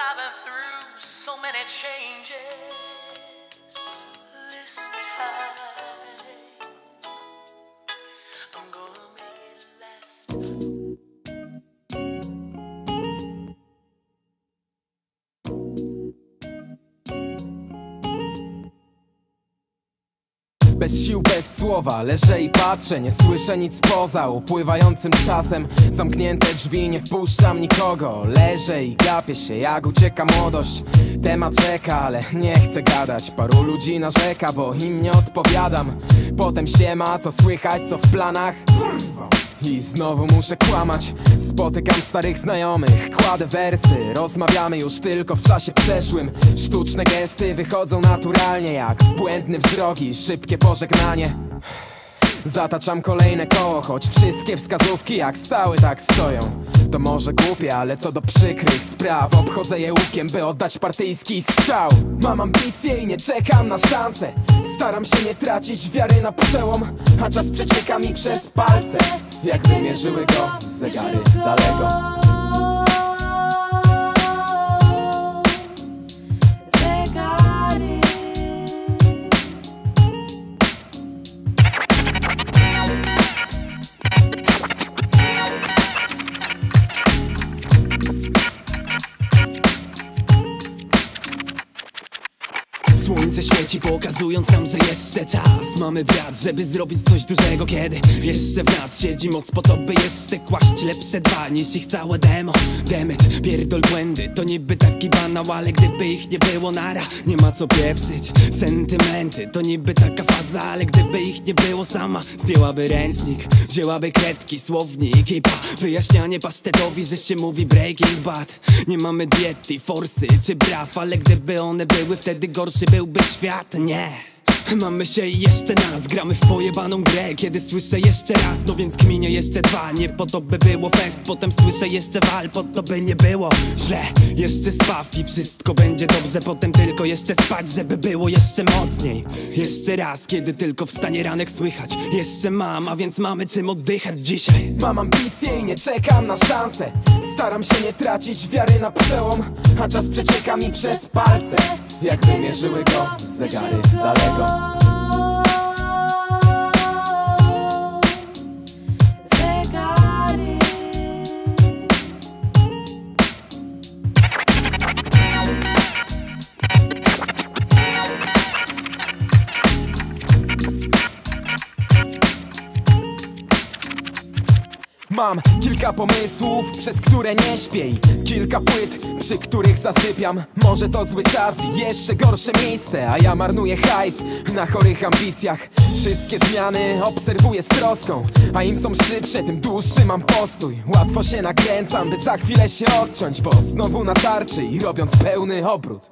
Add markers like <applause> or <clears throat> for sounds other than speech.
I've been through so many changes Bez sił, bez słowa, leżę i patrzę Nie słyszę nic poza. Upływającym czasem Zamknięte drzwi, nie wpuszczam nikogo. Leżę i gapię się, jak ucieka młodość. Temat rzeka, ale nie chcę gadać. Paru ludzi narzeka, bo im nie odpowiadam. Potem się ma, co słychać, co w planach. Kurwa i znowu muszę kłamać. Spotykam starych znajomych, kładę wersy. Rozmawiamy już tylko w czasie przeszłym. Sztuczne gesty wychodzą naturalnie Jak błędny wzrok i szybkie pożegnanie. Zataczam kolejne koło, choć wszystkie wskazówki jak stały tak stoją. To może głupie, ale co do przykrych spraw. Obchodzę je łukiem, by oddać partyjski strzał. Mam ambicje i nie czekam na szansę. Staram się nie tracić wiary na przełom A czas przecieka mi przez palce Jakby mierzyły go zegary daleko Słońce świeci pokazując nam, że jeszcze czas. Mamy wiatr, żeby zrobić coś dużego. Kiedy jeszcze w nas siedzi moc po to, by jeszcze kłaść lepsze dwa niż ich całe demo? Demet, pierdol błędy, to niby taki banał Ale gdyby ich nie było nara, nie ma co pieprzyć Sentymenty, to niby taka faza Ale gdyby ich nie było sama, zdjęłaby ręcznik Wzięłaby kredki, słownik i pa. Wyjaśnianie pasztetowi, że się mówi breaking bad. Nie mamy diety, forsy czy braw Ale gdyby one były, wtedy gorszy byłby świat, nie <clears throat> Mamy się jeszcze nas, gramy w pojebaną grę Kiedy słyszę jeszcze raz, no więc kminie jeszcze dwa. Nie po to by było fest, potem słyszę jeszcze wal. Po to by nie było źle. Jeszcze spaw i wszystko będzie dobrze. Potem tylko jeszcze spać, żeby było jeszcze mocniej. Jeszcze raz, kiedy tylko wstanie ranek słychać. Jeszcze mam, a więc mamy czym oddychać dzisiaj. Mam ambicje i nie czekam na szansę. Staram się nie tracić wiary na przełom A czas przecieka mi przez palce. Jakby mierzyły go zegary daleko Mam kilka pomysłów, przez które nie śpię i Kilka płyt, przy których zasypiam. Może to zły czas i jeszcze gorsze miejsce A ja marnuję hajs na chorych ambicjach. Wszystkie zmiany obserwuję z troską A im są szybsze, tym dłuższy mam postój. Łatwo się nakręcam, by za chwilę się odciąć Bo znowu na tarczy i robiąc pełny obrót